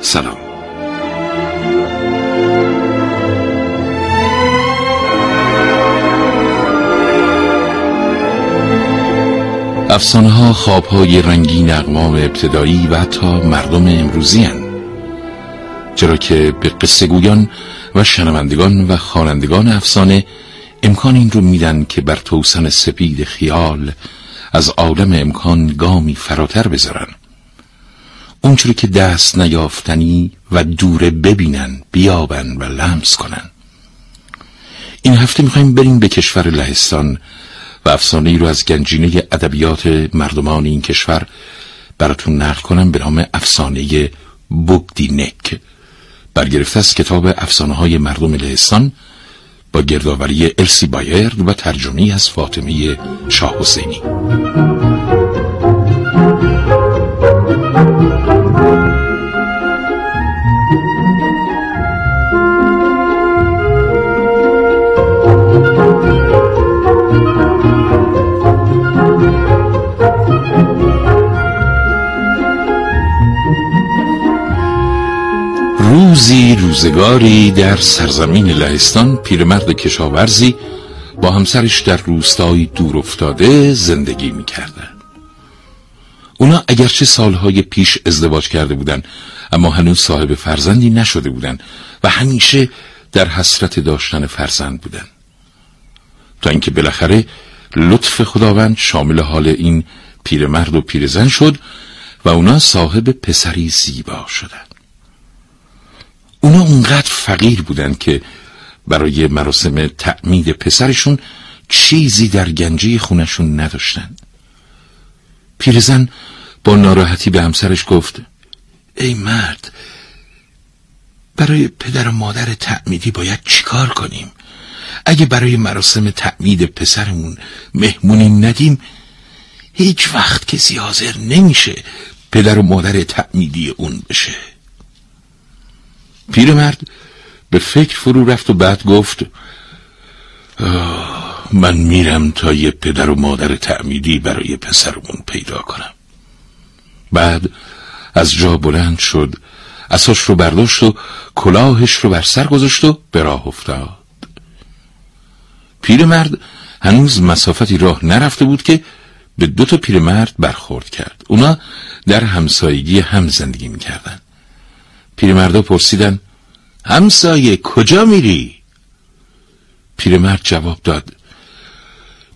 سلام افسانه ها خواب های رنگین اقوام ابتدایی و حتی مردم امروزی هن. چرا که به قصه گویان و شنوندگان و خوانندگان افسانه امکان این رو میدن که بر توسن سپید خیال از عالم امکان گامی فراتر بذارن اونچوری که دست نیافتنی و دوره ببینن بیابن و لمس کنن. این هفته می‌خوایم بریم به کشور لهستان و افسانه ای رو از گنجینه ادبیات مردمان این کشور براتون نقل کنم به نام افسانه بگدینک. برگرفته از کتاب افسانه های مردم لهستان با گردآوری السی بایرد و ترجمه از فاطمه شاه حسینی. روزی روزگاری در سرزمین لهستان پیرمرد کشاورزی با همسرش در روستایی دور افتاده زندگی می‌کردن اونا اگرچه سالهای پیش ازدواج کرده بودن اما هنوز صاحب فرزندی نشده بودن و همیشه در حسرت داشتن فرزند بودن. تا اینکه بالاخره لطف خداوند شامل حال این پیرمرد و پیرزن شد و اونا صاحب پسری زیبا شدن. اونا اونقدر فقیر بودن که برای مراسم تعمید پسرشون چیزی در گنجه خونشون نداشتن. پیرزن با ناراحتی به همسرش گفت ای مرد برای پدر و مادر تعمیدی باید چیکار کنیم؟ اگه برای مراسم تعمید پسرمون مهمونی ندیم هیچ وقت کسی حاضر نمیشه پدر و مادر تعمیدی اون بشه. پیرمرد به فکر فرو رفت و بعد گفت من میرم تا یه پدر و مادر تعمیدی برای پسرمون پیدا کنم. بعد از جا بلند شد اساش رو برداشت و کلاهش رو بر سر گذاشت و به راه افتاد. پیرمرد هنوز مسافتی راه نرفته بود که به دو تا پیرمرد برخورد کرد. اونا در همسایگی هم زندگی می‌کردن. پیرمردا پرسیدن همسایه کجا میری؟ پیرمرد جواب داد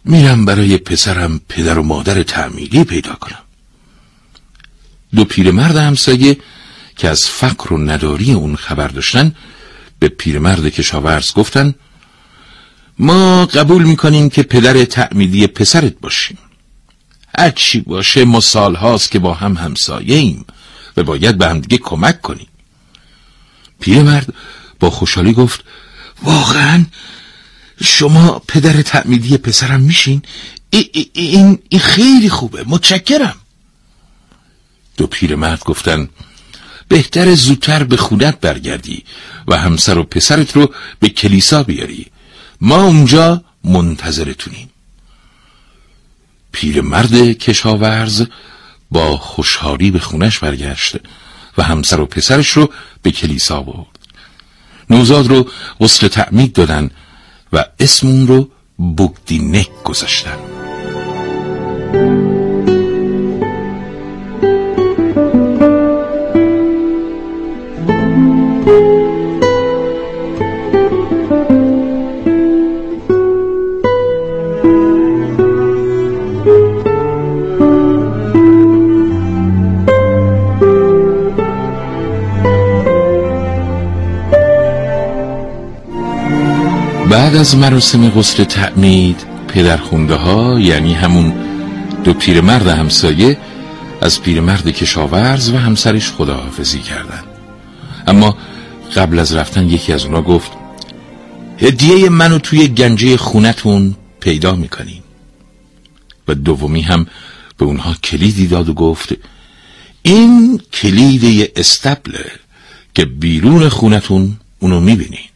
میرم برای پسرم پدر و مادر تعمیری پیدا کنم. دو پیرمرد همسایه که از فقر و نداری اون خبر داشتن به پیرمرد کشاورز گفتن ما قبول می‌کنیم که پدر تعمیدی پسرت باشیم. هرچی باشه ما سال هاست که با هم همسایه ایم و باید به همدیگه کمک کنیم. پیرمرد با خوشحالی گفت واقعا شما پدر تعمیدی پسرم میشین؟ این, این خیلی خوبه متشکرم. دو پیرمرد گفتن بهتر زودتر به خونت برگردی و همسر و پسرت رو به کلیسا بیاری. ما اونجا منتظرتونیم. پیرمرد کشاورز با خوشحالی به خونش برگشت. و همسر و پسرش رو به کلیسا برد. نوزاد رو غسل تعمید دادن و اسم اون رو بگدینک گذاشتن. بعد از مراسم غسل تعمید پدرخونده ها یعنی همون دو پیرمرد همسایه از پیرمرد کشاورز و همسرش خداحافظی کردند. اما قبل از رفتن یکی از اونا گفت هدیه منو توی گنجه خونتون پیدا می‌کنین و دومی هم به اونها کلیدی داد و گفت این کلید استبله که بیرون خونتون اونو می‌بینین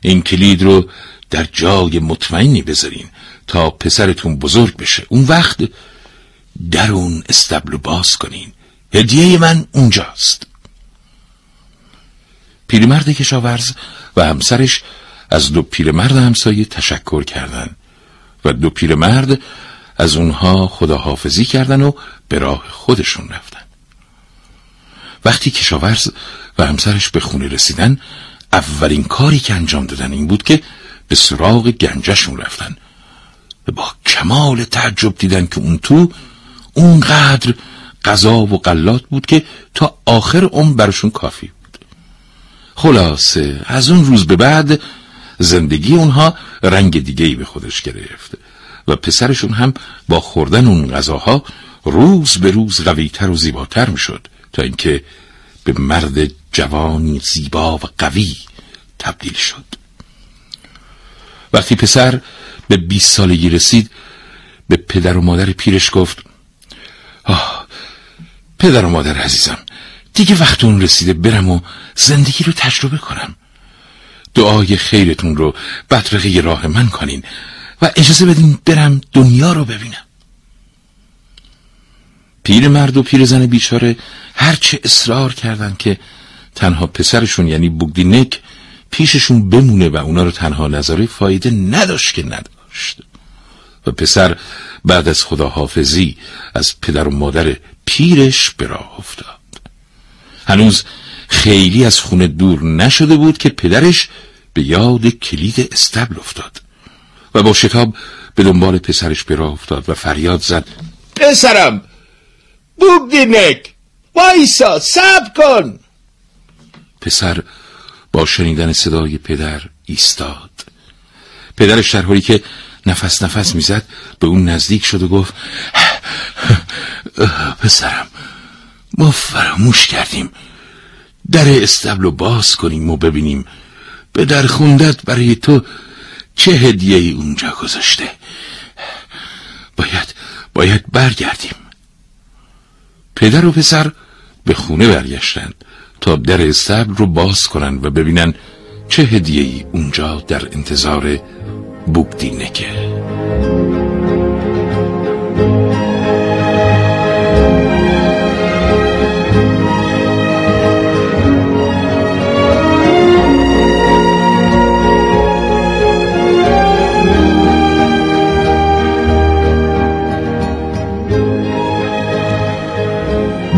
این کلید رو در جای مطمئنی بذارین تا پسرتون بزرگ بشه. اون وقت در اون استبل باز کنین. هدیه من اونجاست. پیرمرد کشاورز و همسرش از دو پیرمرد همسایه تشکر کردند و دو پیرمرد از اونها خداحافظی کردن و به راه خودشون رفتن. وقتی کشاورز و همسرش به خونه رسیدن اولین کاری که انجام دادن این بود که به سراغ گنجشون رفتن و با کمال تعجب دیدن که اون تو اونقدر غذا و قلات بود که تا آخر عمر براشون کافی بود. خلاصه از اون روز به بعد زندگی اونها رنگ دیگهی به خودش گرفت و پسرشون هم با خوردن اون غذاها روز به روز قویتر و زیباتر می‌شد تا اینکه به مرد جوانی زیبا و قوی تبدیل شد. وقتی پسر به 20 سالگی رسید به پدر و مادر پیرش گفت آه پدر و مادر عزیزم دیگه وقت اون رسیده برم و زندگی رو تجربه کنم. دعای خیرتون رو بدرقه راه من کنین و اجازه بدین برم دنیا رو ببینم. پیر مرد و پیر زن بیچاره هرچه اصرار کردن که تنها پسرشون یعنی بگدینک پیششون بمونه و اونا رو تنها نظاره فایده نداشت که نداشت. و پسر بعد از خداحافظی از پدر و مادر پیرش به راه افتاد. هنوز خیلی از خونه دور نشده بود که پدرش به یاد کلید استبل افتاد و با شتاب به دنبال پسرش به افتاد و فریاد زد. پسرم! بوگدینک وایسا سب کن. پسر با شنیدن صدای پدر ایستاد. پدرش در حالی که نفس نفس می‌زد به اون نزدیک شد و گفت پسرم ما فراموش کردیم. در استبل باز کنیم و ببینیم. به در خوندت برای تو چه هدیه ای اونجا گذاشته؟ باید باید برگردیم. پدر و پسر به خونه برگشتند تا در استبل رو باز کنند و ببینن چه هدیه ای اونجا در انتظار بوگدینکه.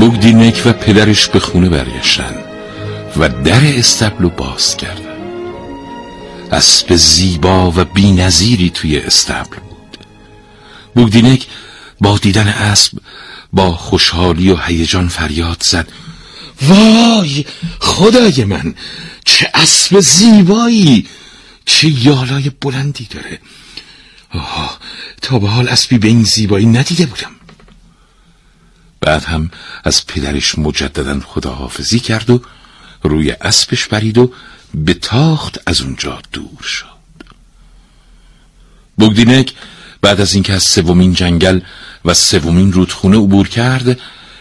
بوگدینک و پدرش به خونه برگشتن و در استبلو باز کردن. اسب زیبا و بینظیری توی استبل بود. بوگدینک با دیدن اسب با خوشحالی و هیجان فریاد زد. وای خدای من چه اسب زیبایی چه یالای بلندی داره. آه تا به حال اسبی به این زیبایی ندیده بودم. بعد هم از پدرش مجددا خداحافظی کرد و روی اسبش برید و به تاخت از اونجا دور شد. بگدینک بعد از اینکه از سومین جنگل و سومین رودخونه عبور کرد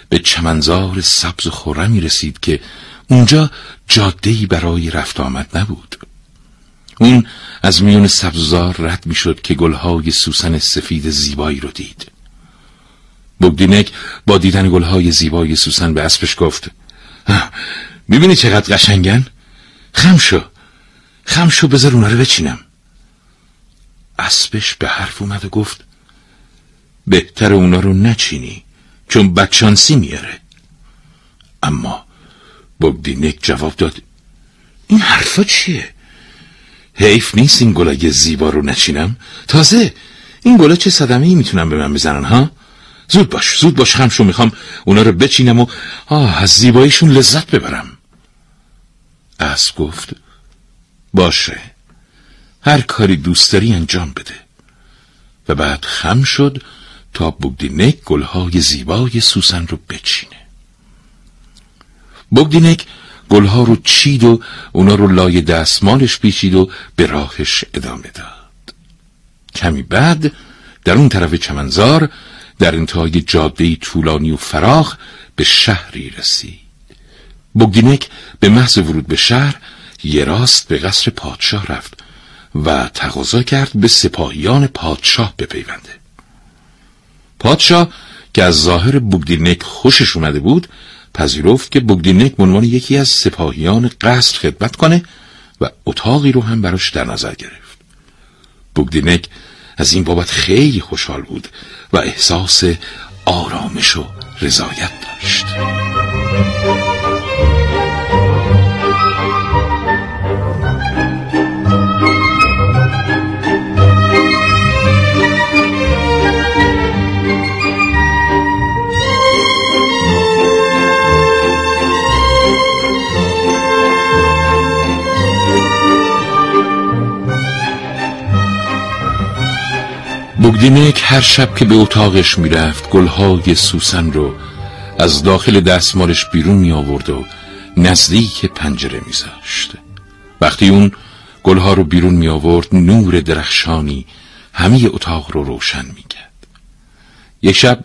به چمنزار سبز و خورمی رسید که اونجا جادهی برای رفت آمد نبود. اون از میون سبززار رد می‌شد که گلهای سوسن سفید زیبایی رو دید. بگدینک با دیدن گلهای زیبای سوسن به اسبش گفت می‌بینی چقدر قشنگن؟ خم شو شو بذار اونا رو بچینم اسبش به حرف اومد و گفت بهتر اونا رو نچینی چون بچانسی میاره اما بگدینک جواب داد این حرفا چیه؟ حیف نیست این گلای زیبا رو نچینم تازه این گلا چه صدمه ای می‌تونم به من بزنن ها؟ زود باش زود باش خمشو می‌خوام اونا رو بچینم و آه از زیباییشون لذت ببرم. از گفت باشه هر کاری دوست داری انجام بده. و بعد خم شد تا بگدینک گلهای زیبای سوسن رو بچینه. بگدینک گلها رو چید و اونا رو لای دستمالش پیچید و به راهش ادامه داد. کمی بعد در اون طرف چمنزار در انتهای جاده طولانی و فراخ به شهری رسید. بگدینک به محض ورود به شهر یه راست به قصر پادشاه رفت و تقاضا کرد به سپاهیان پادشاه بپیونده. پادشاه که از ظاهر بگدینک خوشش اومده بود پذیرفت که بگدینک به عنوان یکی از سپاهیان قصر خدمت کنه و اتاقی رو هم براش در نظر گرفت. بگدینک از این بابت خیلی خوشحال بود و احساس آرامش و رضایت داشت. بگدینک هر شب که به اتاقش می‌رفت گلهای سوسن رو از داخل دستمالش بیرون می آورد و نزدیک پنجره میذاشت. وقتی اون گلها رو بیرون می آورد نور درخشانی همه اتاق رو روشن می کرد یک شب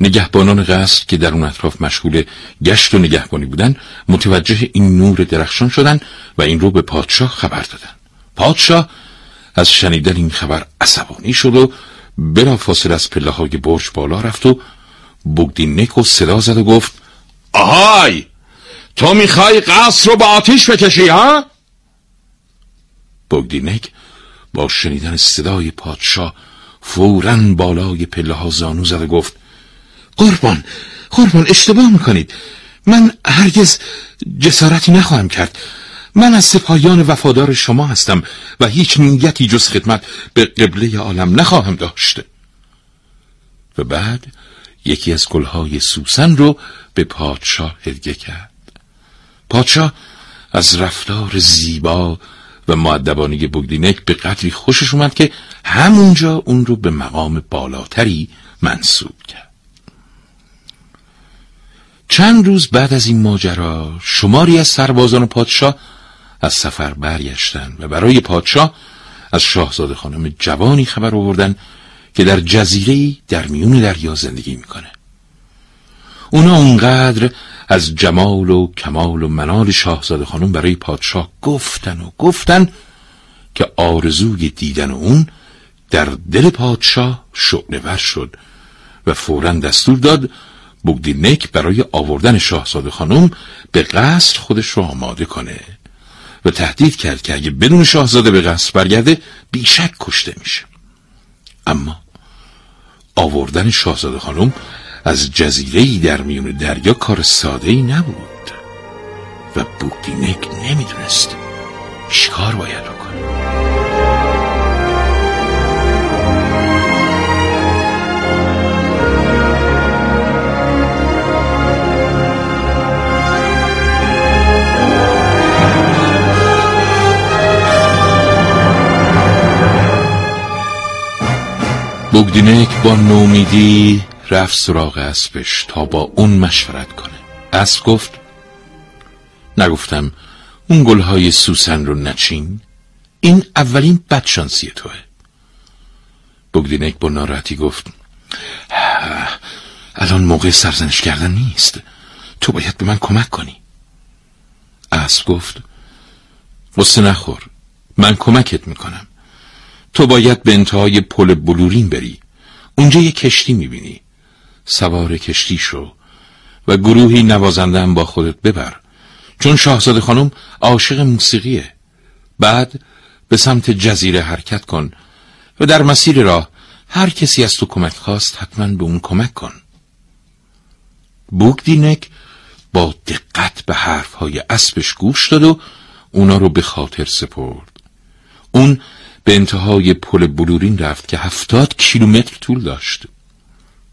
نگهبانان قصر که در اون اطراف مشغول گشت و نگهبانی بودن متوجه این نور درخشان شدن و این رو به پادشاه خبر دادن. پادشاه از شنیدن این خبر عصبانی شد و بلا فاصل از پله های برج بالا رفت و بگدینک و صدا زد و گفت آهای! تو می‌خوای قصر رو با آتیش بکشی ها؟ بگدینک با شنیدن صدای پادشاه فورا بالای پله ها زانو زد و گفت قربان قربان اشتباه می‌کنید. من هرگز جسارتی نخواهم کرد. من از سپاهیان وفادار شما هستم و هیچ نیتی جز خدمت به قبله عالم نخواهم داشت. و بعد یکی از گلهای سوسن رو به پادشاه هدیه کرد. پادشاه از رفتار زیبا و معدبانی بگدینک به قدری خوشش اومد که همونجا اون رو به مقام بالاتری منصوب کرد. چند روز بعد از این ماجرا شماری از سربازان پادشاه از سفر برگشتن و برای پادشاه از شاهزاده خانم جوانی خبر آوردن که در جزیره در میون دریا زندگی می‌کنه. اونا اونقدر از جمال و کمال و منال شاهزاده خانم برای پادشاه گفتن و گفتن که آرزوی دیدن اون در دل پادشاه شعنور شد و فورا دستور داد بگدینک برای آوردن شاهزاده خانم به قصر خودش رو آماده کنه. و تهدید کرد که اگه بدون شاهزاده به قصر برگرده بیشک کشته میشه. اما آوردن شاهزاده خانم از جزیره در میون دریا کار ساده ای نبود و بوکدینک نمی‌دونست چیکار باید بکنه. بگدینک با نومیدی رفت سراغ اسبش تا با اون مشورت کنه. اسب گفت نگفتم اون گلهای سوسن رو نچین این اولین بدشانسی توه. بگدینک با ناراحتی گفت الان موقع سرزنش کردن نیست. تو باید به من کمک کنی. اسب گفت قصه نخور من کمکت می‌کنم. تو باید به انتهای پل بلورین بری. اونجا یه کشتی می‌بینی. سوار کشتی شو و گروهی نوازنده با خودت ببر. چون شاهزاده خانم عاشق موسیقیه. بعد به سمت جزیره حرکت کن و در مسیر راه هر کسی از تو کمک خواست حتما به اون کمک کن. بوگدینک با دقت به حرفهای اسبش گوش داد و اونا رو به خاطر سپرد. اون به انتهای پل بلورین رفت که هفتاد کیلومتر طول داشت.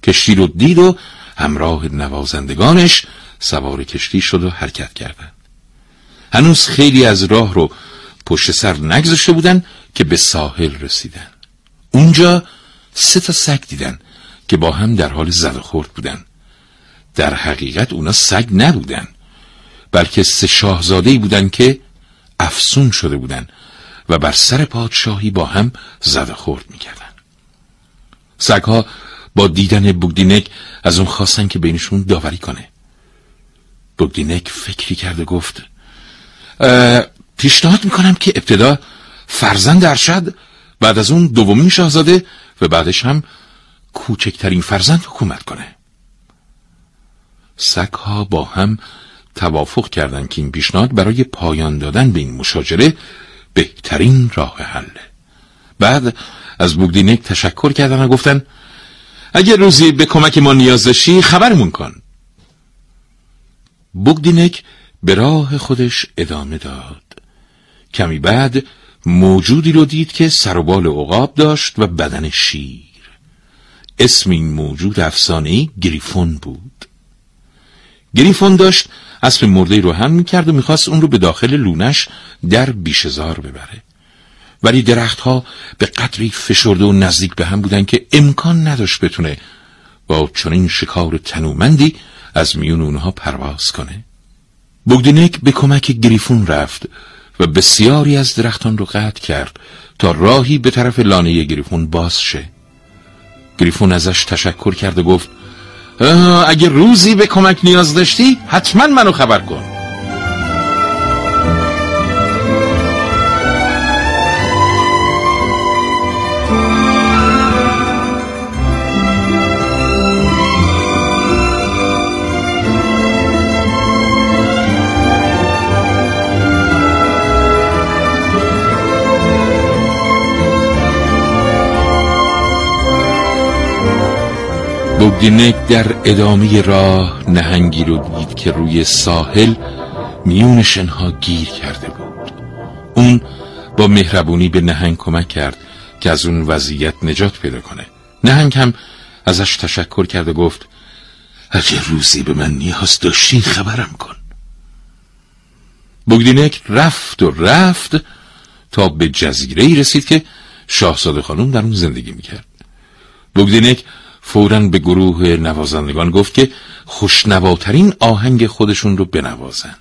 کشتی رو دید و همراه نوازندگانش سوار کشتی شد و حرکت کردند. هنوز خیلی از راه رو پشت سر نگذاشته بودن که به ساحل رسیدن. اونجا سه تا سگ دیدن که با هم در حال زد خورد بودن. در حقیقت اونا سگ نبودن بلکه سه شاهزاده بودند که افسون شده بودند و بر سر پادشاهی با هم زد خورد می‌کردن سگها با دیدن بگدینک از اون خواستن که بینشون داوری کنه. بگدینک فکری کرد و گفت پیشنهاد می‌کنم که ابتدا فرزند ارشد بعد از اون دومین شاهزاده و بعدش هم کوچکترین فرزند حکومت کنه. سگها با هم توافق کردند که این پیشنهاد برای پایان دادن به این مشاجره بهترین راه حله بعد از بوگدینک تشکر کردن و گفتن اگر روزی به کمک ما نیاز داشتی خبرمون کن. بوگدینک به راه خودش ادامه داد. کمی بعد موجودی رو دید که سر و بال عقاب داشت و بدن شیر. اسم این موجود افسانه‌ای گریفون بود. گریفون داشت اسب مرده رو هم می‌کرد و می‌خواست اون رو به داخل لونش در بیشزار ببره. ولی درختها به قدری فشرده و نزدیک به هم بودن که امکان نداشت بتونه با چنین شکار تنومندی از میون اونها پرواز کنه. بگدینک به کمک گریفون رفت و بسیاری از درختان رو قطع کرد تا راهی به طرف لانه گریفون باز شه. گریفون ازش تشکر کرد و گفت اگه روزی به کمک نیاز داشتی حتما منو خبر کن. بوگدینک در ادامه راه نهنگی رو دید که روی ساحل میون شنها گیر کرده بود. اون با مهربونی به نهنگ کمک کرد که از اون وضعیت نجات پیدا کنه. نهنگ هم ازش تشکر کرد و گفت اگه روزی به من نیاز داشتی خبرم کن. بوگدینک رفت و رفت تا به جزیره ای رسید که شاهزاده خانم در اون زندگی می‌کرد. بوگدینک فورا به گروه نوازندگان گفت که خوشنواترین آهنگ خودشون رو بنوازن.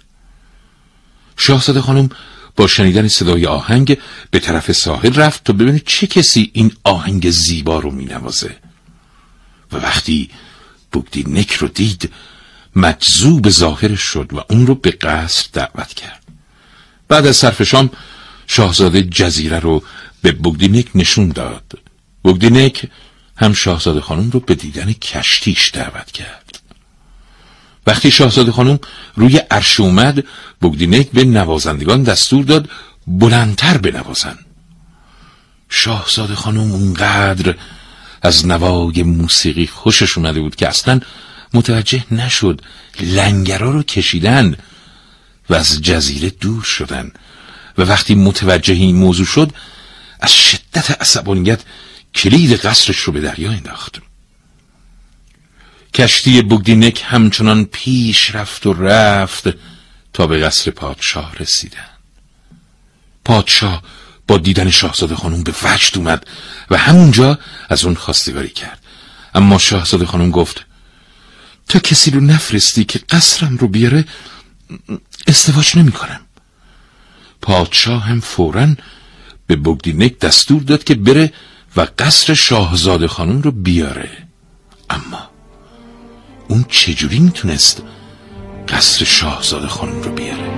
شاهزاده خانم با شنیدن صدای آهنگ به طرف ساحل رفت تا ببینه چه کسی این آهنگ زیبا رو مینوازه. و وقتی بگدی نک رو دید مجذوب ظاهرش شد و اون رو به قصر دعوت کرد. بعد از صرف شام شاهزاده جزیره رو به بگدینک نشون داد. بگدینک هم شاهزاده خانم رو به دیدن کشتیش دعوت کرد. وقتی شاهزاده خانم روی عرش اومد بگدینک به نوازندگان دستور داد بلندتر بنوازن. شاهزاده خانم اونقدر از نوای موسیقی خوشش اومده بود که اصلا متوجه نشد لنگرا رو کشیدن و از جزیره دور شدن. و وقتی متوجه این موضوع شد از شدت عصبانیت کلید قصرش رو به دریا انداخت. کشتی بگدینک همچنان پیش رفت و رفت تا به قصر پادشاه رسیدن. پادشاه با دیدن شاهزاده خانم به وجد اومد و همونجا از اون خواستگاری کرد. اما شاهزاده خانم گفت تا کسی رو نفرستی که قصرم رو بیاره ازدواج نمی کنم پادشاه هم فورا به بگدینک دستور داد که بره و قصر شاهزاده خانم رو بیاره. اما اون چجوری می‌تونست قصر شاهزاده خانم رو بیاره؟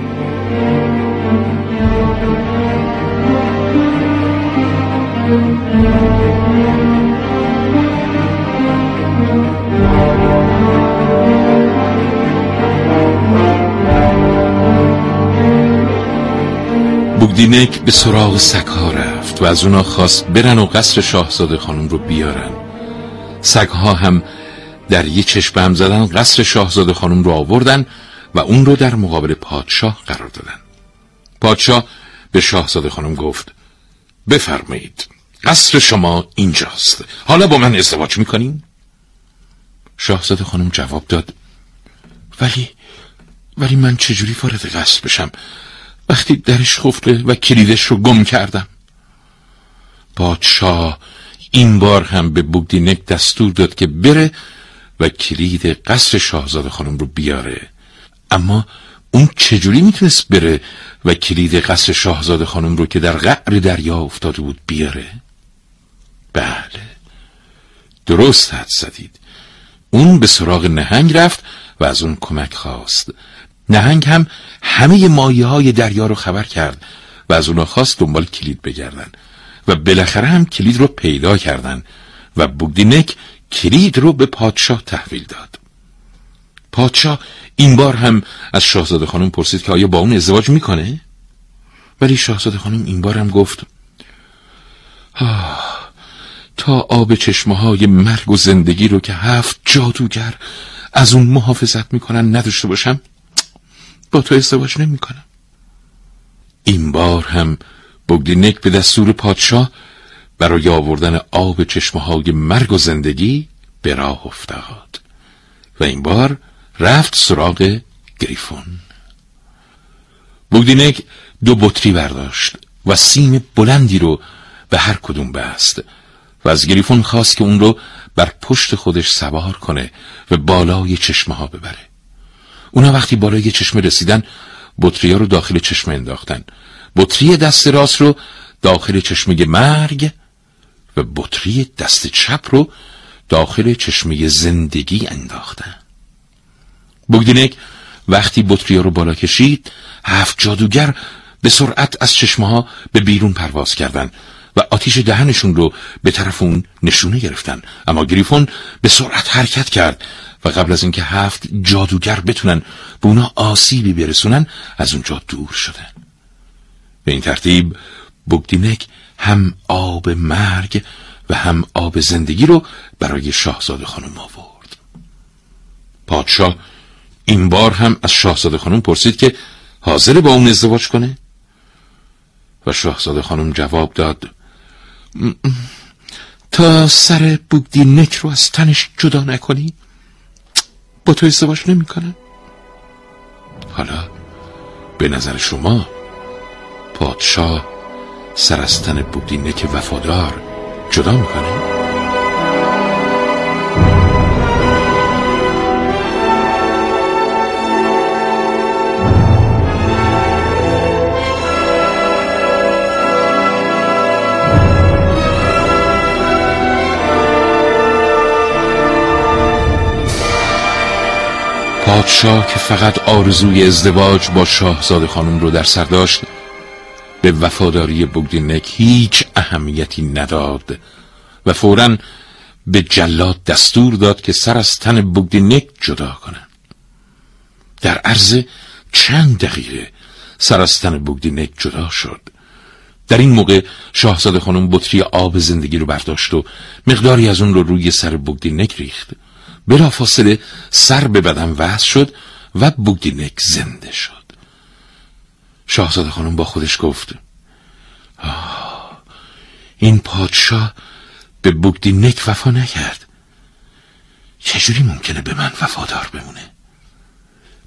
بوگدینک به سراغ سکها رفت و از اونا خواست برن و قصر شاهزاده خانم رو بیارن. سگها هم در یه چشم هم زدن قصر شاهزاده خانم رو آوردن و اون رو در مقابل پادشاه قرار دادن. پادشاه به شاهزاده خانم گفت بفرمایید قصر شما اینجاست. حالا با من ازدواج می‌کنین؟ شاهزاده خانم جواب داد ولی ولی من چجوری وارد قصر بشم؟ وقتی درش خفته و کلیدش رو گم کردم. پادشاه این بار هم به بوگدینک دستور داد که بره و کلید قصر شاهزاده خانم رو بیاره. اما اون چجوری می‌تونست بره و کلید قصر شاهزاده خانم رو که در قعر دریا افتاده بود بیاره؟ بله. درست حد زدید. اون به سراغ نهنگ رفت و از اون کمک خواست. نهنگ هم همه مایه های دریا رو خبر کرد و از اونا خواست دنبال کلید بگردن و بالاخره هم کلید رو پیدا کردن و بوگدینک کلید رو به پادشاه تحویل داد پادشاه این بار هم از شاهزاده خانم پرسید که آیا با اون ازدواج می‌کنه؟ ولی شاهزاده خانم این بار هم گفت آه تا آب چشمه های مرگ و زندگی رو که هفت جادوگر از اون محافظت می‌کنن نداشته باشم با تو ازدواج نمی‌کنم این بار هم بگدینک به دستور پادشاه برای آوردن آب چشمه های مرگ و زندگی به راه افتاد و این بار رفت سراغ گریفون. بگدینک دو بطری برداشت و سیم بلندی رو به هر کدوم بست و از گریفون خواست که اون رو بر پشت خودش سوار کنه و بالای چشمه ها ببره. اونا وقتی بالای چشمه رسیدن بطری رو داخل چشمه انداختن. بطری دست راست رو داخل چشمه مرگ و بطری دست چپ رو داخل چشمه زندگی انداختن. بگدینک وقتی بطری رو بالا کشید هفت جادوگر به سرعت از چشمه ها به بیرون پرواز کردند. و آتیش دهنشون رو به طرف اون نشونه گرفتن. اما گریفون به سرعت حرکت کرد و قبل از اینکه هفت جادوگر بتونن به اونا آسیبی برسونن از اونجا دور شدن. به این ترتیب بگدینک هم آب مرگ و هم آب زندگی رو برای شاهزاده خانم آورد. پادشاه این بار هم از شاهزاده خانم پرسید که حاضر با اون ازدواج کنه؟ و شاهزاده خانم جواب داد تا سر بگدینک رو از تنش جدا نکنی با تو ازدواج نمی‌کنم. حالا به نظر شما پادشاه سر از تن بگدینک وفادار جدا می‌کنه؟ پادشاه که فقط آرزوی ازدواج با شاهزاده خانم رو در سر داشت به وفاداری بگدینک هیچ اهمیتی نداد و فورا به جلاد دستور داد که سر از تن بگدینک جدا کنه. در عرض چند دقیقه سر از تن بگدینک جدا شد. در این موقع شاهزاده خانم بطری آب زندگی رو برداشت و مقداری از اون رو روی سر بگدینک ریخت. فاصله سر به بدن وصل شد و بوگدینک زنده شد. شاهزاده خانم با خودش گفت این پادشاه به بوگدینک وفا نکرد. چجوری ممکنه به من وفادار بمونه؟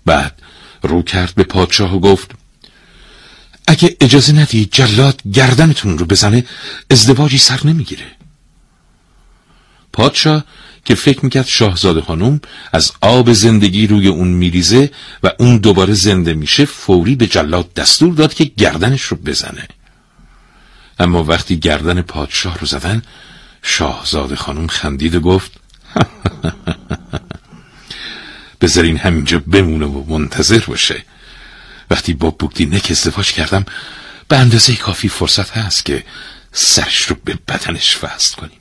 بعد رو کرد به پادشاه و گفت اگه اجازه ندی جلاد گردنتون رو بزنه ازدواجی سر نمی‌گیره. پادشاه که فکر می‌کرد شاهزاده خانم از آب زندگی روی اون میریزه و اون دوباره زنده میشه فوری به جلاد دستور داد که گردنش رو بزنه. اما وقتی گردن پادشاه رو زدن شاهزاده خانم خندید و گفت بذارین همینجا بمونه و منتظر باشه. وقتی با بوگدینک ازدواج کردم به اندازه کافی فرصت هست که سرش رو به بدنش وصل کنیم.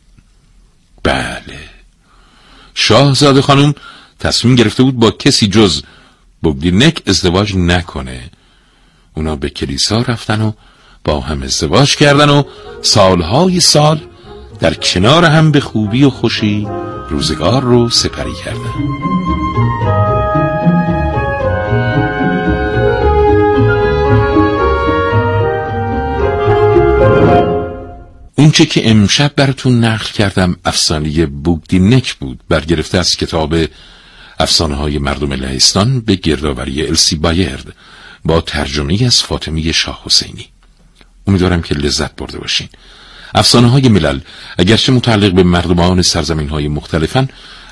بله. شاهزاده خانم تصمیم گرفته بود با کسی جز بگدینک ازدواج نکنه. اونا به کلیسا رفتن و با هم ازدواج کردن و سالهای سال در کنار هم به خوبی و خوشی روزگار رو سپری کردن. اونچه که امشب براتون نقل کردم افسانه بوگدینک بود برگرفته از کتاب افسانه های مردم لهستان به گردآوری السی بایرد با ترجمه از فاطمی شاه حسینی. امیدوارم که لذت برده باشین. افسانه های ملل اگرچه متعلق به مردمان سرزمین های مختلفن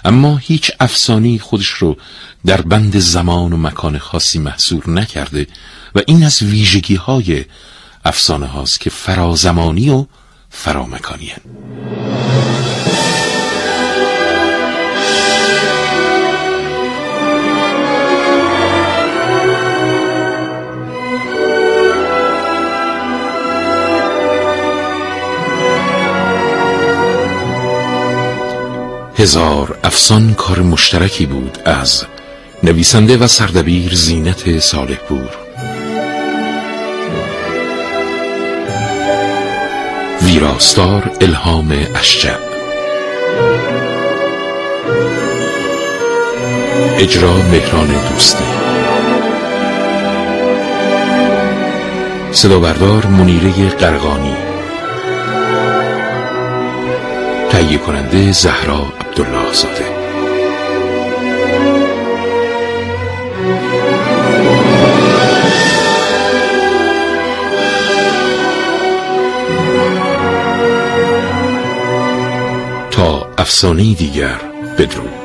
اما هیچ افسانی خودش رو در بند زمان و مکان خاصی محصور نکرده و این از ویژگی های افسانه هاست که فرازمانی و فرامکانی هزار افسان کار مشترکی بود از نویسنده و سردبیر زینت صالح ویراستار الهام اشجع. اجرا مهران دوستی. صدا بردار منیره قرغانی تهیه کننده زهرا عبدالله زاده افسانه دیگر بدرود.